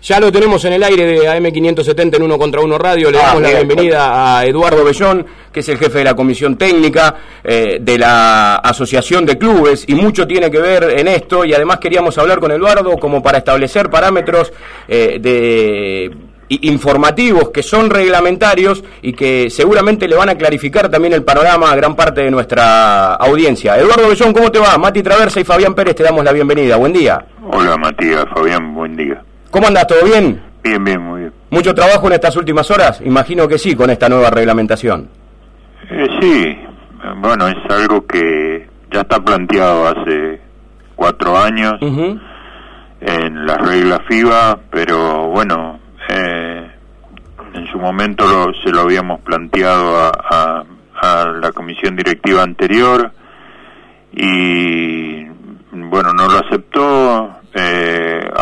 Ya lo tenemos en el aire de AM570 en Uno contra Uno Radio. Le Ah, damos la bien, bienvenida a Eduardo Bellón, que es el jefe de la comisión técnica eh, de la Asociación de Clubes, y mucho tiene que ver en esto. Y además queríamos hablar con Eduardo como para establecer parámetros eh, de informativos que son reglamentarios y que seguramente le van a clarificar también el panorama a gran parte de nuestra audiencia. Eduardo Bellón, ¿cómo te va? Mati Traversa y Fabián Pérez te damos la bienvenida. Buen día. Hola Matías, Fabián, buen día. ¿Cómo andas? ¿Todo bien? Bien, bien, muy bien. ¿Mucho trabajo en estas últimas horas? Imagino que sí, con esta nueva reglamentación. Eh, sí, bueno, es algo que ya está planteado hace cuatro años en las reglas FIBA, pero bueno, eh, en su momento lo- se lo habíamos planteado a, a- a la comisión directiva anterior y bueno, no lo aceptó.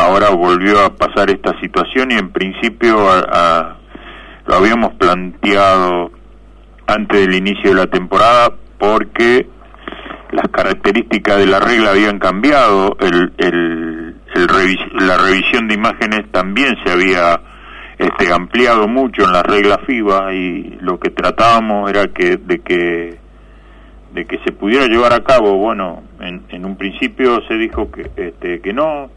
Ahora volvió a pasar esta situación y en principio a- lo habíamos planteado antes del inicio de la temporada porque las características de la regla habían cambiado, el, el- el la revisión de imágenes también se había este, ampliado mucho en las reglas FIBA y lo que tratábamos era que de que de que se pudiera llevar a cabo, bueno, en, en un principio se dijo que este, que no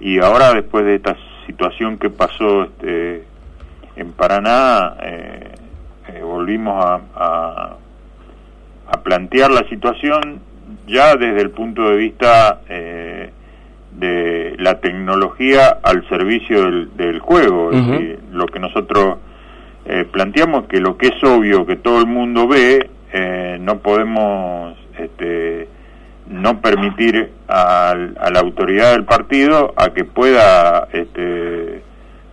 y ahora después de esta situación que pasó este, en Paraná eh, eh, volvimos a, a a plantear la situación ya desde el punto de vista eh, de la tecnología al servicio del, del juego. Es Ujú. decir, lo que nosotros eh, planteamos que lo que es obvio que todo el mundo ve, eh, no podemos este, no permitir al- a la autoridad del partido a que pueda este,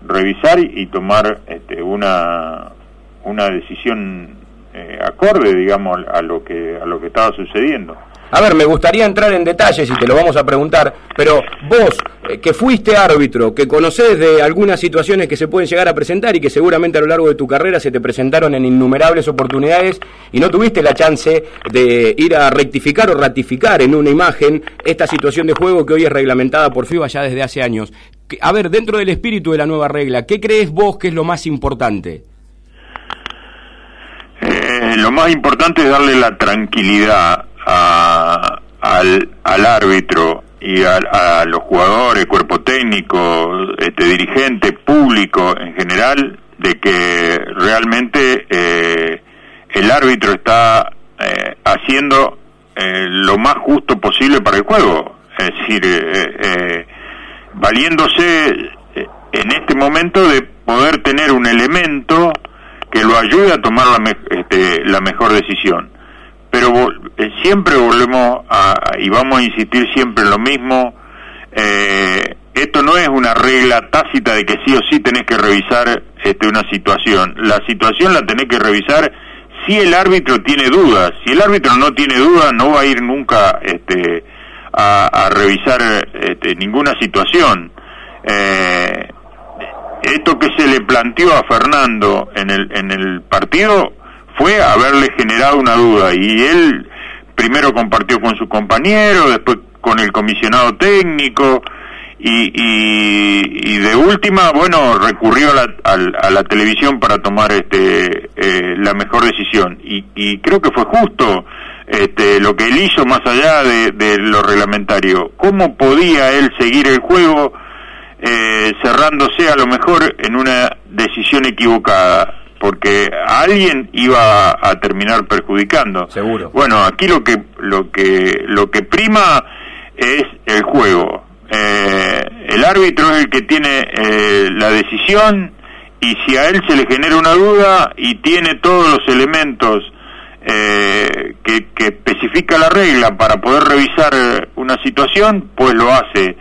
revisar y, y tomar este, una una decisión eh, acorde digamos a lo que a lo que estaba sucediendo A ver, me gustaría entrar en detalles y te lo vamos a preguntar, pero vos, eh, que fuiste árbitro, que conocés de algunas situaciones que se pueden llegar a presentar y que seguramente a lo largo de tu carrera se te presentaron en innumerables oportunidades y no tuviste la chance de ir a rectificar o ratificar en una imagen esta situación de juego que hoy es reglamentada por FIBA ya desde hace años. A ver, dentro del espíritu de la nueva regla, ¿qué crees vos que es lo más importante? Eh, lo más importante es darle la tranquilidad a- al, al árbitro y a, a los jugadores, cuerpo técnico, este dirigente, público en general, de que realmente eh, el árbitro está eh, haciendo eh, lo más justo posible para el juego. Es decir, eh, eh, valiéndose eh, en este momento de poder tener un elemento que lo ayude a tomar la, me- este, la mejor decisión. Pero eh, siempre volvemos a, y vamos a insistir siempre en lo mismo, eh, esto no es una regla tácita de que sí o sí tenés que revisar este, una situación. La situación la tenés que revisar si el árbitro tiene dudas. Si el árbitro no tiene dudas, no va a ir nunca este, a, a revisar este, ninguna situación. Eh, esto que se le planteó a Fernando en el, en el partido fue haberle generado una duda y él primero compartió con su compañero, después con el comisionado técnico y, y, de última, bueno, recurrió a la, al- a la televisión para tomar este, eh, la mejor decisión y, y creo que fue justo este, lo que él hizo más allá de, de lo reglamentario. ¿Cómo podía él seguir el juego? eh, cerrándose a lo mejor en una decisión equivocada, porque a alguien iba a, a terminar perjudicando. Seguro. Bueno, aquí lo que lo que lo que prima es el juego. Eh, el árbitro es el que tiene eh, la decisión y si a él se le genera una duda y tiene todos los elementos eh, que, que especifica la regla para poder revisar una situación, pues lo hace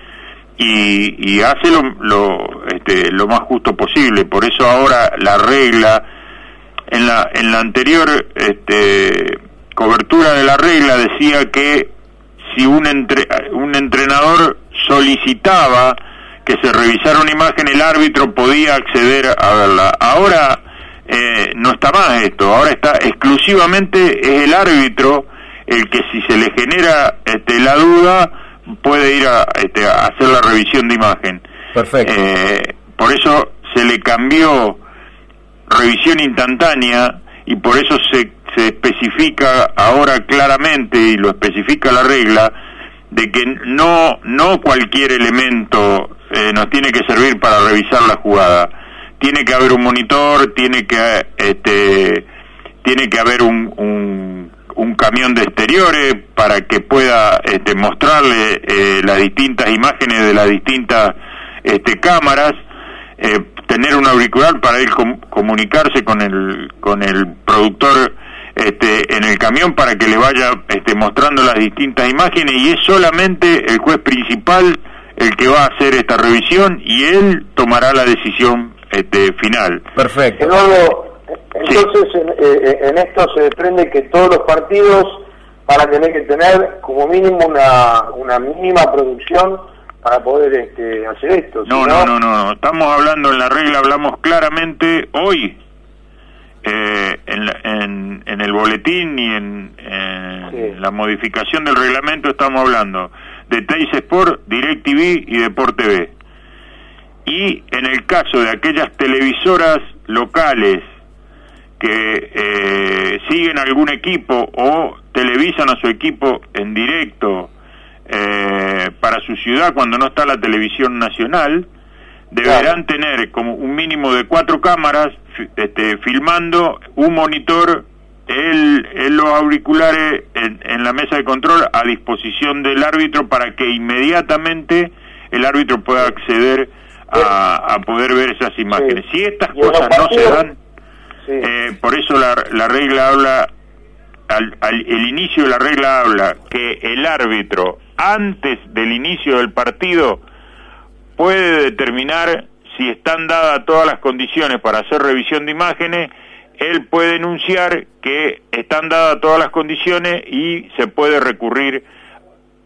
y, y hace lo, lo, este, lo más justo posible. Por eso ahora la regla, en la, en la anterior este, cobertura de la regla decía que si un, entre, un entrenador solicitaba que se revisara una imagen, el árbitro podía acceder a verla. Ahora eh, no está más esto, ahora está exclusivamente es el árbitro el que si se le genera este, la duda puede ir a, este, a hacer la revisión de imagen. Perfecto. Eh, por eso se le cambió revisión instantánea y por eso se, se especifica ahora claramente y lo especifica la regla de que no no cualquier elemento eh, nos tiene que servir para revisar la jugada. Tiene que haber un monitor tiene que este tiene que haber un, un, camión de exteriores para que pueda este, mostrarle eh, las distintas imágenes de las distintas este, cámaras tener un auricular para ir comunicarse con el con el productor este, en el camión para que le vaya este, mostrando las distintas imágenes y es solamente el juez principal el que va a hacer esta revisión y él tomará la decisión este, final. Perfecto. entonces eh, en, esto se desprende que todos los partidos van a tener que tener como mínimo una, una mínima producción para poder este, hacer esto. No, no, no, no, estamos hablando en la regla, hablamos claramente hoy eh, en, en, el boletín y en, la modificación del reglamento estamos hablando de Teis Sport, DirecTV y Deport TV. Y en el caso de aquellas televisoras locales que eh, siguen algún equipo o televisan a su equipo en directo su ciudad cuando no está la televisión nacional, deberán tener como un mínimo de cuatro cámaras este, filmando un monitor el, los auriculares en, la mesa de control a disposición del árbitro para que inmediatamente el árbitro pueda acceder a, poder ver esas imágenes. Si estas cosas no se dan, eh, por eso la, la regla habla, al, el inicio de la regla habla que el árbitro antes del inicio del partido puede determinar si están dadas todas las condiciones para hacer revisión de imágenes, él puede denunciar que están dadas todas las condiciones y se puede recurrir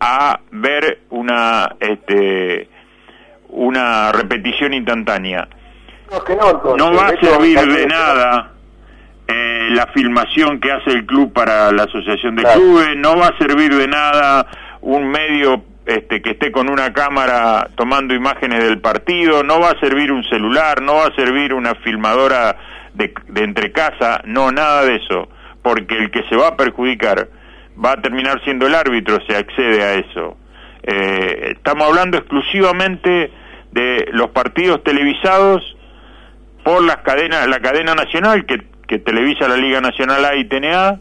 a ver una este una repetición instantánea. No, va a servir de nada eh, la filmación que hace el club para la asociación de clubes, no va a servir de nada un medio este, que esté con una cámara tomando imágenes del partido, no va a servir un celular, no va a servir una filmadora de, de entre casa, no, nada de eso, porque el que se va a perjudicar va a terminar siendo el árbitro si accede a eso. Eh, estamos hablando exclusivamente de los partidos televisados por las cadenas, la cadena nacional que, que televisa la Liga Nacional A y TNA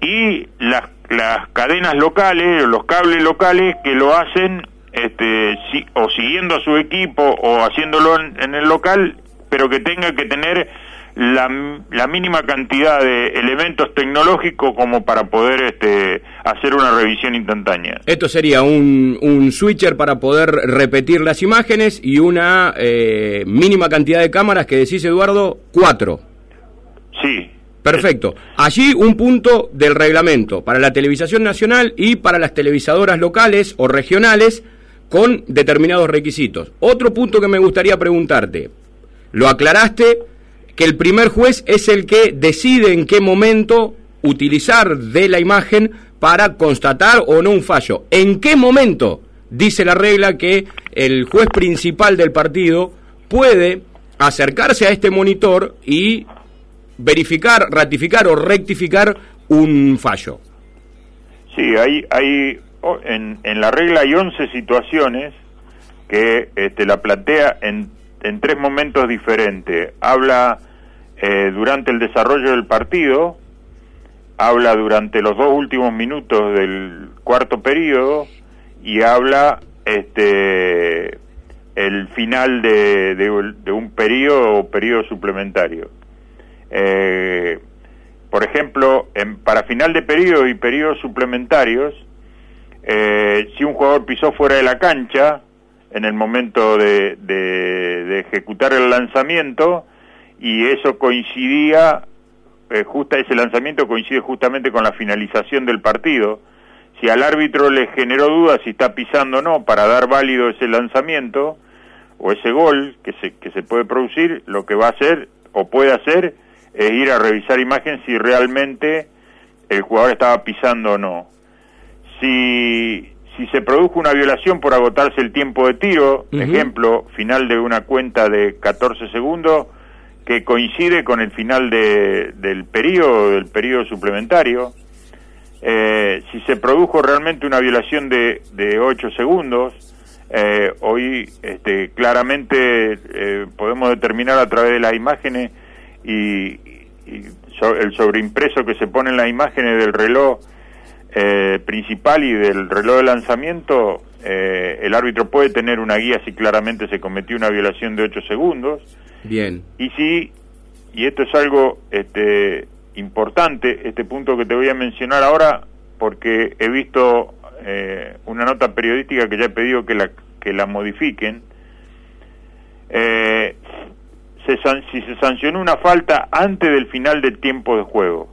y las las cadenas locales, los cables locales que lo hacen este, o siguiendo a su equipo o haciéndolo en, el local, pero que tenga que tener la, la, mínima cantidad de elementos tecnológicos como para poder este, hacer una revisión instantánea. Esto sería un, un switcher para poder repetir las imágenes y una eh, mínima cantidad de cámaras que decís, Eduardo, cuatro. Sí, Perfecto. Allí un punto del reglamento para la televisación nacional y para las televisadoras locales o regionales con determinados requisitos. Otro punto que me gustaría preguntarte. Lo aclaraste que el primer juez es el que decide en qué momento utilizar de la imagen para constatar o no un fallo. ¿En qué momento dice la regla que el juez principal del partido puede acercarse a este monitor y verificar, ratificar o rectificar un fallo. Sí, hay, hay en, en la regla hay 11 situaciones que este, la plantea en, en tres momentos diferentes. Habla eh, durante el desarrollo del partido, habla durante los dos últimos minutos del cuarto periodo y habla este el final de, de, de un periodo o periodo suplementario. Eh, por ejemplo, en, para final de periodo y periodos suplementarios, eh, si un jugador pisó fuera de la cancha en el momento de, de, ejecutar el lanzamiento y eso coincidía, eh, justa ese lanzamiento coincide justamente con la finalización del partido. Si al árbitro le generó dudas si está pisando o no para dar válido ese lanzamiento o ese gol que se, que se puede producir, lo que va a hacer o puede hacer es ir a revisar imagen si realmente el jugador estaba pisando o no. Si, si se produjo una violación por agotarse el tiempo de tiro, ejemplo, final de una cuenta de 14 segundos, que coincide con el final de, del periodo, del periodo suplementario, eh, si se produjo realmente una violación de, de 8 segundos, eh, hoy este, claramente eh, podemos determinar a través de las imágenes y, el sobreimpreso que se pone en las imágenes del reloj eh, principal y del reloj de lanzamiento, el árbitro puede tener una guía si claramente se cometió una violación de 8 segundos. Bien. Y si, y esto es algo este, importante, este punto que te voy a mencionar ahora, porque he visto eh, una nota periodística que ya he pedido que la, que la modifiquen. Eh, se, si se sancionó una falta antes del final del tiempo de juego,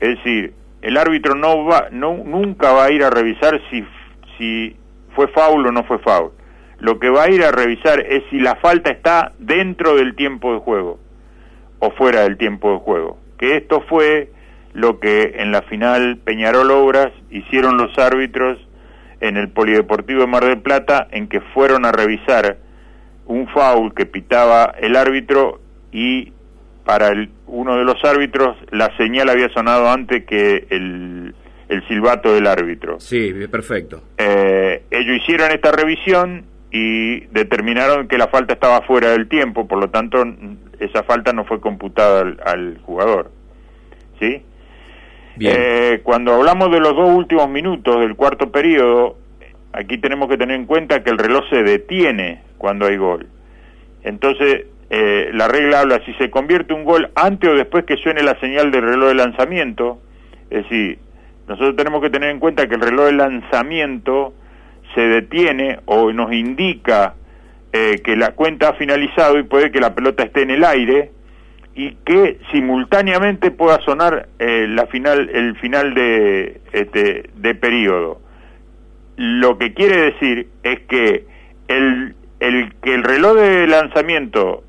es decir, el árbitro no va, no, nunca va a ir a revisar si, si fue foul o no fue foul. Lo que va a ir a revisar es si la falta está dentro del tiempo de juego o fuera del tiempo de juego. Que esto fue lo que en la final Peñarol Obras hicieron los árbitros en el Polideportivo de Mar del Plata, en que fueron a revisar un foul que pitaba el árbitro y para el, uno de los árbitros la señal había sonado antes que el, el silbato del árbitro. Sí, perfecto. Eh, ellos hicieron esta revisión y determinaron que la falta estaba fuera del tiempo, por lo tanto esa falta no fue computada al, al jugador. ¿Sí? Eh, cuando hablamos de los dos últimos minutos del cuarto periodo, aquí tenemos que tener en cuenta que el reloj se detiene cuando hay gol. Entonces, eh, la regla habla si se convierte un gol antes o después que suene la señal del reloj de lanzamiento, es decir, nosotros tenemos que tener en cuenta que el reloj de lanzamiento se detiene o nos indica eh, que la cuenta ha finalizado y puede que la pelota esté en el aire y que simultáneamente pueda sonar eh, la final el final de este de periodo lo que quiere decir es que el, el que el reloj de lanzamiento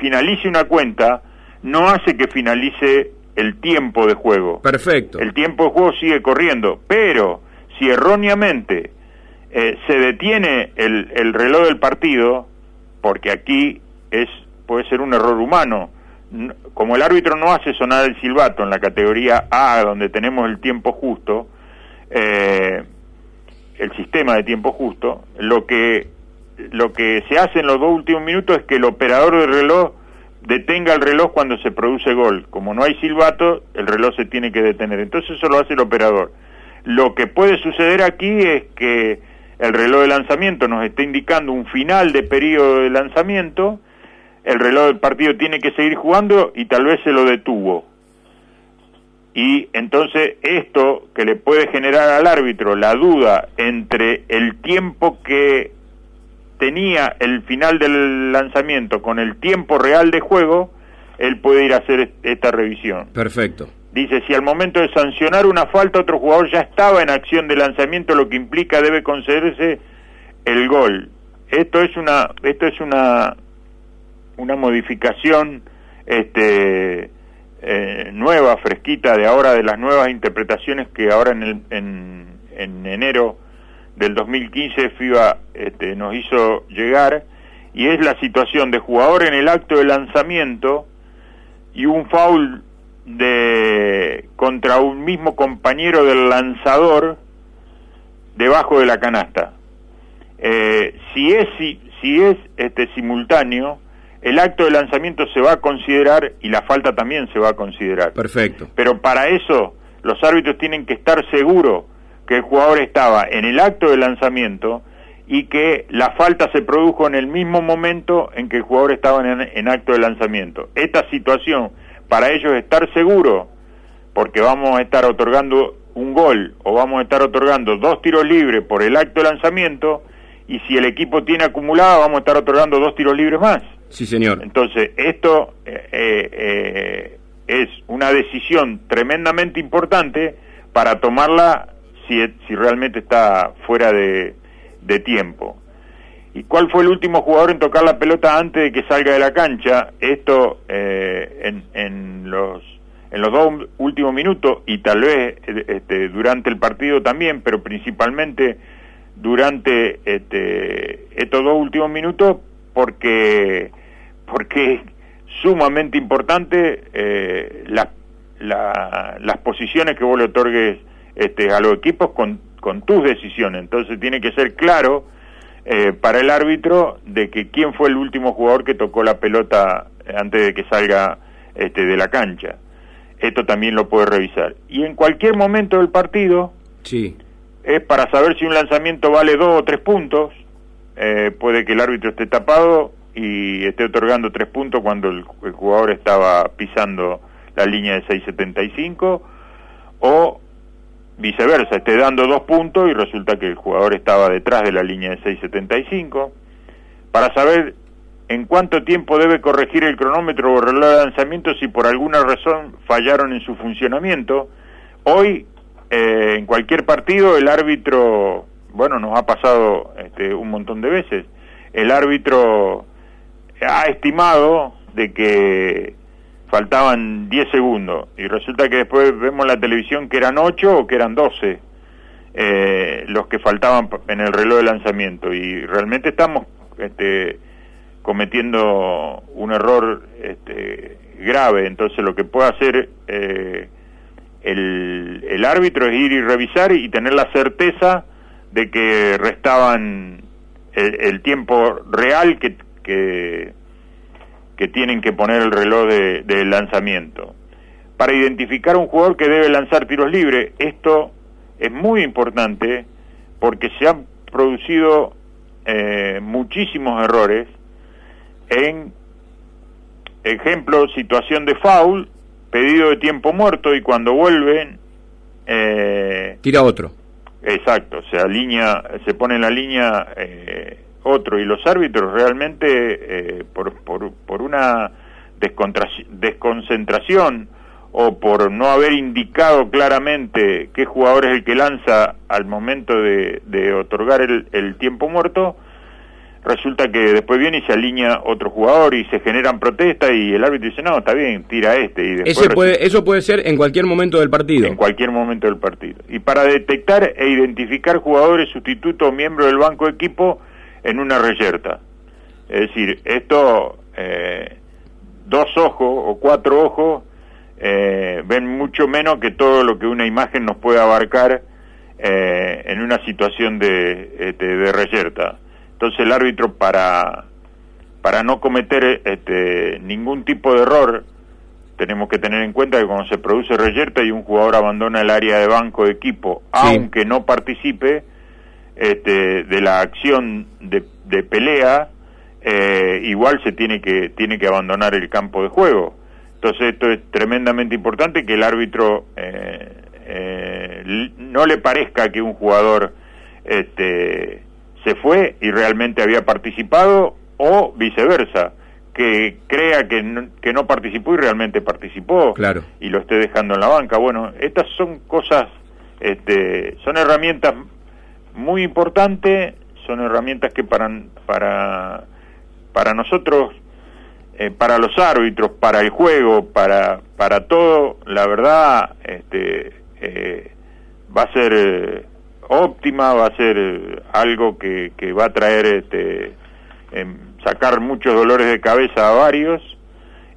finalice una cuenta no hace que finalice el tiempo de juego. Perfecto. El tiempo de juego sigue corriendo pero si erróneamente eh, se detiene el, el reloj del partido porque aquí es puede ser un error humano como el árbitro no hace sonar el silbato en la categoría A, donde tenemos el tiempo justo, eh, el sistema de tiempo justo, lo que, lo que se hace en los dos últimos minutos es que el operador del reloj detenga el reloj cuando se produce gol. Como no hay silbato, el reloj se tiene que detener. Entonces eso lo hace el operador. Lo que puede suceder aquí es que el reloj de lanzamiento nos está indicando un final de periodo de lanzamiento, el reloj del partido tiene que seguir jugando y tal vez se lo detuvo. Y entonces esto que le puede generar al árbitro la duda entre el tiempo que tenía el final del lanzamiento con el tiempo real de juego, él puede ir a hacer esta revisión. Perfecto. Dice, si al momento de sancionar una falta otro jugador ya estaba en acción de lanzamiento, lo que implica debe concederse el gol. Esto es una esto es una una modificación este, eh, nueva, fresquita de ahora, de las nuevas interpretaciones que ahora en, el, en, en enero del 2015 FIBA este, nos hizo llegar, y es la situación de jugador en el acto de lanzamiento y un foul de contra un mismo compañero del lanzador debajo de la canasta. Eh, si es si, si es este simultáneo, el acto de lanzamiento se va a considerar y la falta también se va a considerar. Perfecto. Pero para eso los árbitros tienen que estar seguros que el jugador estaba en el acto de lanzamiento y que la falta se produjo en el mismo momento en que el jugador estaba en, acto de lanzamiento. Esta situación, para ellos estar seguros, porque vamos a estar otorgando un gol o vamos a estar otorgando dos tiros libres por el acto de lanzamiento, y si el equipo tiene acumulado, vamos a estar otorgando dos tiros libres más. Sí, señor. Entonces, esto eh, eh, es una decisión tremendamente importante para tomarla si, si realmente está fuera de, tiempo. ¿Y cuál fue el último jugador en tocar la pelota antes de que salga de la cancha? Esto eh, en, en, los, en los dos últimos minutos y tal vez este, durante el partido también, pero principalmente durante este, estos dos últimos minutos porque porque es sumamente importante eh, las posiciones que vos le otorgues este, a los equipos con, con tus decisiones. Entonces tiene que ser claro eh, para el árbitro de que quién fue el último jugador que tocó la pelota antes de que salga este, de la cancha. Esto también lo puede revisar. Y en cualquier momento del partido, sí. es para saber si un lanzamiento vale dos o tres puntos. Eh, puede que el árbitro esté tapado y esté otorgando tres puntos cuando el, jugador estaba pisando la línea de 6.75 o viceversa, esté dando dos puntos y resulta que el jugador estaba detrás de la línea de 6.75, para saber en cuánto tiempo debe corregir el cronómetro o reloj de lanzamiento si por alguna razón fallaron en su funcionamiento. Hoy, eh, en cualquier partido, el árbitro, bueno, nos ha pasado este, un montón de veces, el árbitro ha estimado de que faltaban 10 segundos. Y resulta que después vemos la televisión que eran 8 o que eran 12 eh, los que faltaban en el reloj de lanzamiento. Y realmente estamos este, cometiendo un error este, grave. Entonces lo que puede hacer eh, el, el árbitro es ir y revisar y tener la certeza de que restaban el, tiempo real que, que que tienen que poner el reloj de, lanzamiento. Para identificar un jugador que debe lanzar tiros libres, esto es muy importante porque se han producido eh, muchísimos errores en, ejemplo, situación de foul, pedido de tiempo muerto y cuando vuelven... Eh, Tira otro. Exacto, se alinea, se pone en la línea eh, otro y los árbitros realmente eh, por, por, por, una desconcentración o por no haber indicado claramente qué jugador es el que lanza al momento de, de otorgar el, el, tiempo muerto, resulta que después viene y se alinea otro jugador y se generan protestas y el árbitro dice, no, está bien, tira este. Y después puede, eso puede ser en cualquier momento del partido. En cualquier momento del partido. Y para detectar e identificar jugadores sustitutos o miembros del banco de equipo, en una reyerta. Es decir, esto, eh, dos ojos o cuatro ojos eh, ven mucho menos que todo lo que una imagen nos puede abarcar eh, en una situación de, este, de reyerta. Entonces el árbitro para, para no cometer este, ningún tipo de error, tenemos que tener en cuenta que cuando se produce reyerta y un jugador abandona el área de banco de equipo, aunque no participe, este, de la acción de, de pelea, eh, igual se tiene que, tiene que abandonar el campo de juego. Entonces esto es tremendamente importante que el árbitro eh, eh, no le parezca que un jugador este, se fue y realmente había participado o viceversa que crea que no, que no participó y realmente participó claro. y lo esté dejando en la banca. Bueno, estas son cosas, este, son herramientas muy importante, son herramientas que para, para, para nosotros, eh, para los árbitros, para el juego, para, para todo, la verdad, este, eh, va a ser eh, óptima, va a ser algo que, que va a traer, este, em, sacar muchos dolores de cabeza a varios.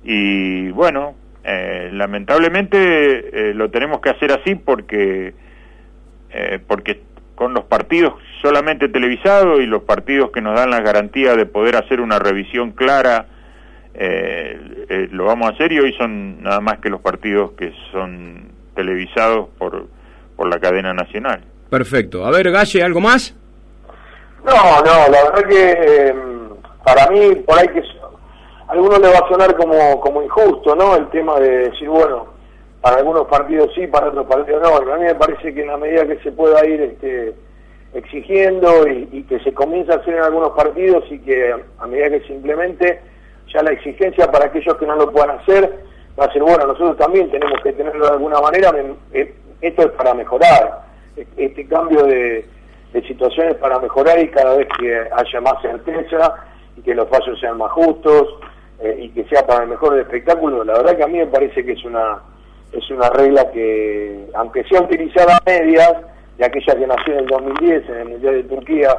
Y bueno, lamentablemente lo tenemos que hacer así porque porque con los partidos solamente televisados y los partidos que nos dan la garantía de poder hacer una revisión clara, eh, eh, lo vamos a hacer y hoy son nada más que los partidos que son televisados por, por la cadena nacional. Perfecto. A ver, Galle, ¿algo más? No, no, la verdad que em, para mí, por ahí que a algunos le va a sonar como, como injusto, ¿no? El tema de decir, bueno, para algunos partidos sí, para otros partidos no. A mí me parece que en la medida que se pueda ir este, exigiendo y, que se comienza a hacer en algunos partidos y que a medida que se implemente, ya la exigencia para aquellos que no lo puedan hacer va a ser, bueno, nosotros también tenemos que tenerlo de alguna manera, eh, esto es para mejorar, este cambio de, situaciones para mejorar y cada vez que haya más certeza y que los fallos sean más justos eh, y que sea para el mejor espectáculo, la verdad que a mí me parece que es una es una regla que, aunque sea utilizada a medias, de aquella que nació en el 2010 en el Mundial de Turquía,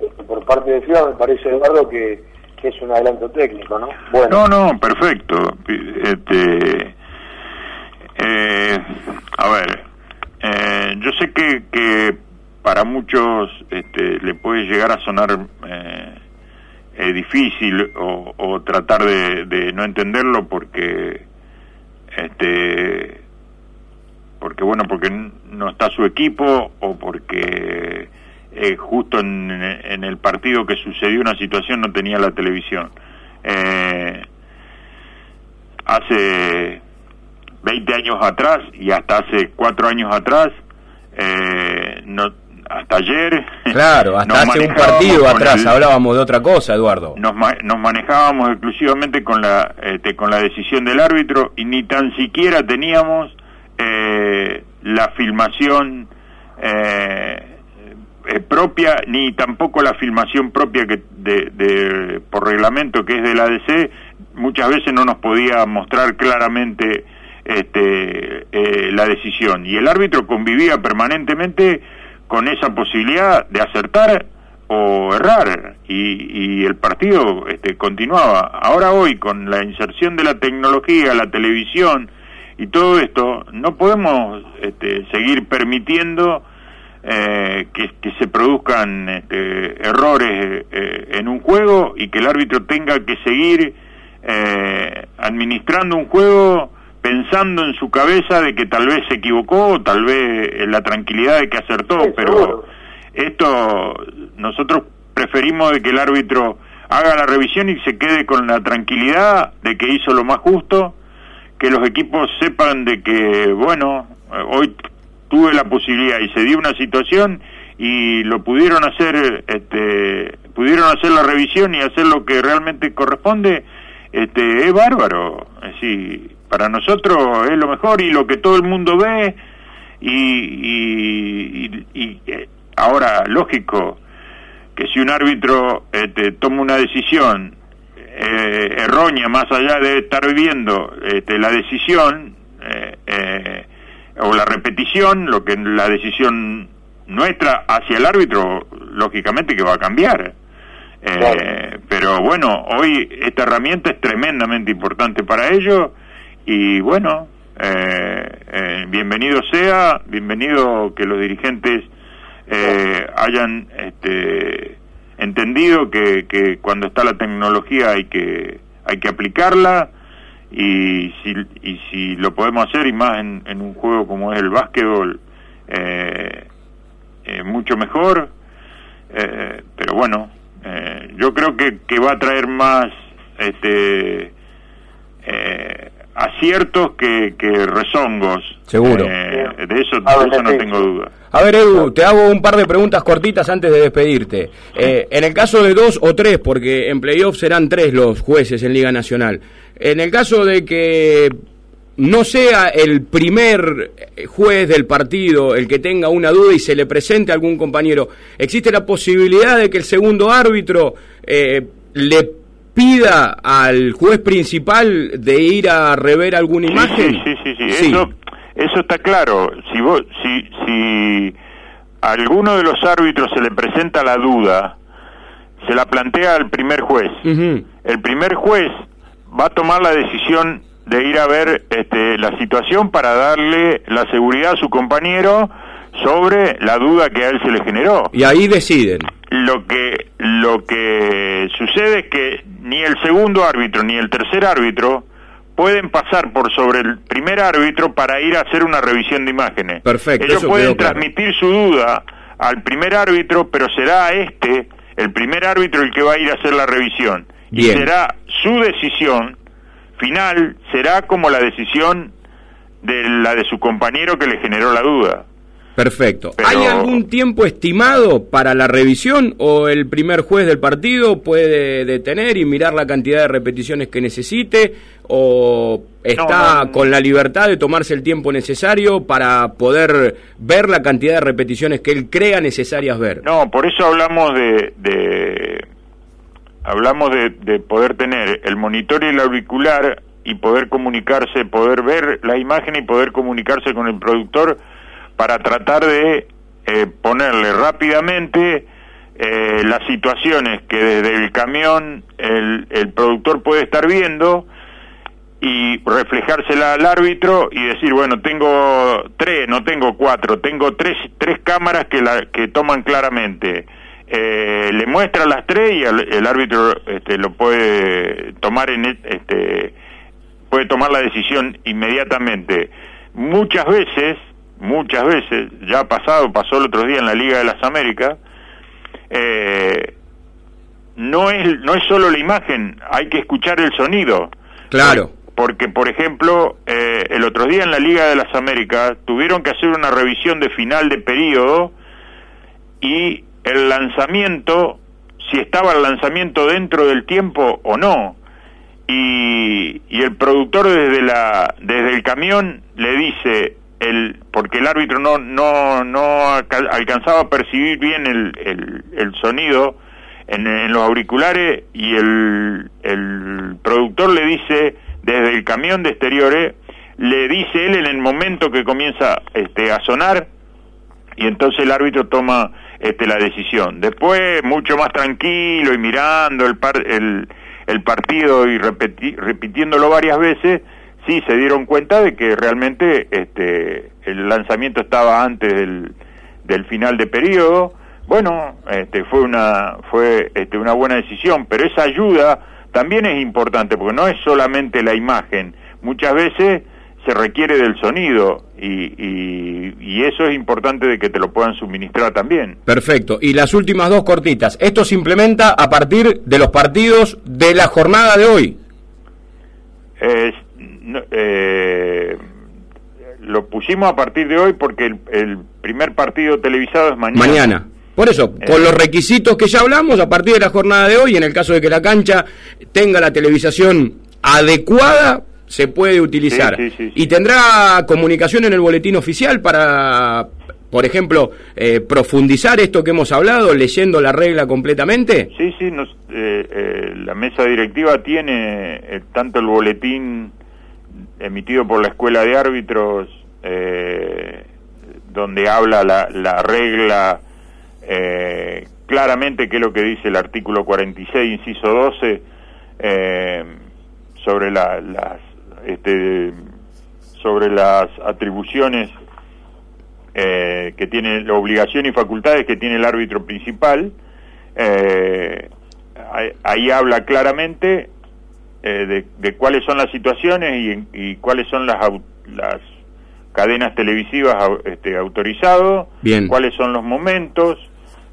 este, por parte de FIFA, me parece, Eduardo, que, es un adelanto técnico, ¿no? Bueno. No, no, perfecto. Este, eh, a ver, eh, yo sé que, que para muchos este, le puede llegar a sonar eh, eh, difícil o, tratar de, no entenderlo porque este porque bueno porque no está su equipo o porque eh, justo en, en, el partido que sucedió una situación no tenía la televisión. Eh, hace 20 años atrás y hasta hace 4 años atrás eh, no hasta ayer. Claro, hasta hace un partido atrás hablábamos de otra cosa, Eduardo. Nos, nos manejábamos exclusivamente con la, este, con la decisión del árbitro y ni tan siquiera teníamos eh, la filmación eh, eh, propia, ni tampoco la filmación propia que de, por reglamento que es de la ADC. Muchas veces no nos podía mostrar claramente este, la decisión. Y el árbitro convivía permanentemente con esa posibilidad de acertar o errar y, el partido este, continuaba. Ahora hoy con la inserción de la tecnología, la televisión y todo esto, no podemos este, seguir permitiendo eh, que, se produzcan este, errores eh, en un juego y que el árbitro tenga que seguir eh, administrando un juego pensando en su cabeza de que tal vez se equivocó, tal vez en la tranquilidad de que acertó, pero esto nosotros preferimos de que el árbitro haga la revisión y se quede con la tranquilidad de que hizo lo más justo, que los equipos sepan de que, bueno, hoy tuve la posibilidad y se dio una situación y lo pudieron hacer, este, pudieron hacer la revisión y hacer lo que realmente corresponde, este, es bárbaro. Es decir, para nosotros es lo mejor y lo que todo el mundo ve y, eh, ahora lógico que si un árbitro este, toma una decisión eh, errónea más allá de estar viendo este, la decisión eh, o la repetición lo que la decisión nuestra hacia el árbitro lógicamente que va a cambiar. Pero bueno hoy esta herramienta es tremendamente importante para ellos y bueno, eh, eh, bienvenido sea, bienvenido que los dirigentes eh, hayan este, entendido que, que cuando está la tecnología hay que hay que aplicarla y si, y si lo podemos hacer y más en, en un juego como es el básquetbol eh, mucho mejor. Pero bueno yo creo que, que va a traer más este aciertos que, que rezongos. Seguro. Eh, de eso, eso no tengo duda. A ver, Edu, te hago un par de preguntas cortitas antes de despedirte. Eh, en el caso de dos o tres, porque en playoffs serán tres los jueces en Liga Nacional, en el caso de que no sea el primer juez del partido el que tenga una duda y se le presente a algún compañero, ¿existe la posibilidad de que el segundo árbitro eh, le pida al juez principal de ir a rever alguna imagen? Sí, sí, sí, Eso, eso está claro. Si, vos, si, si a alguno de los árbitros se le presenta la duda, se la plantea al primer juez. El primer juez va a tomar la decisión de ir a ver este, la situación para darle la seguridad a su compañero sobre la duda que a él se le generó. Y ahí deciden. Lo que lo que sucede es que ni el segundo árbitro ni el tercer árbitro pueden pasar por sobre el primer árbitro para ir a hacer una revisión de imágenes. Perfecto. Ellos pueden transmitir su duda al primer árbitro, pero será este, el primer árbitro, el que va a ir a hacer la revisión. Y será su decisión final, será como la decisión de la de su compañero que le generó la duda. Perfecto. ¿Hay algún tiempo estimado para la revisión o el primer juez del partido puede detener y mirar la cantidad de repeticiones que necesite o está con la libertad de tomarse el tiempo necesario para poder ver la cantidad de repeticiones que él crea necesarias ver? No, por eso hablamos de, hablamos de, poder tener el monitor y el auricular y poder comunicarse, poder ver la imagen y poder comunicarse con el productor para tratar de eh, ponerle rápidamente eh, las situaciones que desde el camión el, el productor puede estar viendo y reflejársela al árbitro y decir, bueno, tengo tres, no tengo cuatro, tengo tres, tres cámaras que, la, que toman claramente. Eh, le muestra las tres y el, árbitro este, lo puede tomar en este puede tomar la decisión inmediatamente. Muchas veces, muchas veces, ya ha pasado, pasó el otro día en la Liga de las Américas, eh, no es no es solo la imagen, hay que escuchar el sonido. Claro porque, por ejemplo, eh, el otro día en la Liga de las Américas tuvieron que hacer una revisión de final de periodo y el lanzamiento, si estaba el lanzamiento dentro del tiempo o no. Y, y el productor desde, la, desde el camión le dice, el, porque el árbitro no, no, no alcanzaba a percibir bien el, el, el sonido en, los auriculares y el, el productor le dice, desde el camión de exteriores, le dice él en el momento que comienza este, a sonar y entonces el árbitro toma este, la decisión. Después, mucho más tranquilo y mirando el, el, el partido y repitiéndolo varias veces, sí se dieron cuenta de que realmente este, el lanzamiento estaba antes del, del final de periodo. Bueno, este, fue una fue este, una buena decisión, pero esa ayuda también es importante porque no es solamente la imagen, muchas veces se requiere del sonido y, y, eso es importante de que te lo puedan suministrar también. Perfecto. Y las últimas dos cortitas. Esto se implementa a partir de los partidos de la jornada de hoy. eh, lo pusimos a partir de hoy porque el, el primer partido televisado es mañana. Mañana. Por eso, con eh. los requisitos que ya hablamos, a partir de la jornada de hoy, en el caso de que la cancha tenga la televisación adecuada, se puede utilizar. y tendrá comunicación en el boletín oficial para, por ejemplo, eh, profundizar esto que hemos hablado, leyendo la regla completamente. Sí, sí, eh, la mesa directiva tiene tanto el boletín emitido por la Escuela de Árbitros, donde habla la, la regla eh, claramente qué es lo que dice el artículo 46, inciso 12, eh, sobre la, las este, sobre las atribuciones eh, que tiene la obligación y facultades que tiene el árbitro principal eh, ahí, habla claramente de, de, cuáles son las situaciones y, y cuáles son las, las cadenas televisivas este, autorizados, cuáles son los momentos,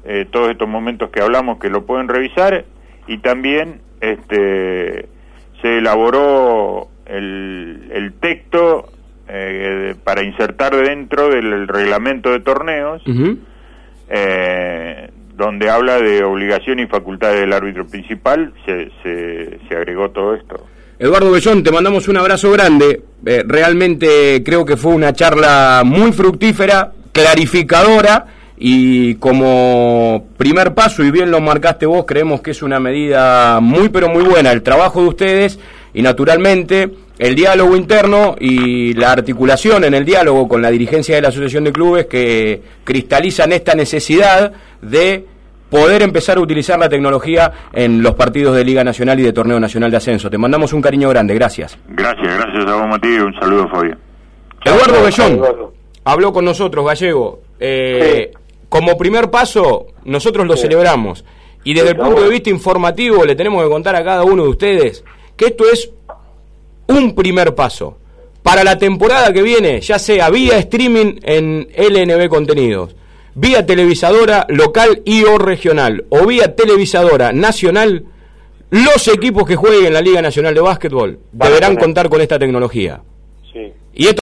eh, todos estos momentos que hablamos que lo pueden revisar y también este se elaboró el, el texto eh, para insertar dentro del reglamento de torneos eh, donde habla de obligación y facultad del árbitro principal se, se, agregó todo esto Eduardo Bellón, te mandamos un abrazo grande. realmente creo que fue una charla muy fructífera, clarificadora y como primer paso, y bien lo marcaste vos, creemos que es una medida muy pero muy buena el trabajo de ustedes y naturalmente el diálogo interno y la articulación en el diálogo con la dirigencia de la Asociación de Clubes que cristalizan esta necesidad de poder empezar a utilizar la tecnología en los partidos de Liga Nacional y de Torneo Nacional de Ascenso. Te mandamos un cariño grande, gracias. Gracias, gracias a vos, Matías, un saludo, Fabio. Eduardo Bellón habló con nosotros, Gallego. Eh, como primer paso, nosotros lo celebramos. Y desde el punto de vista informativo, le tenemos que contar a cada uno de ustedes que esto es un primer paso. Para la temporada que viene, ya sea vía streaming en LNB Contenidos, vía televisadora local y o regional, o vía televisadora nacional, los equipos que jueguen en la Liga Nacional de Básquetbol deberán contar con esta tecnología. Sí. Y esto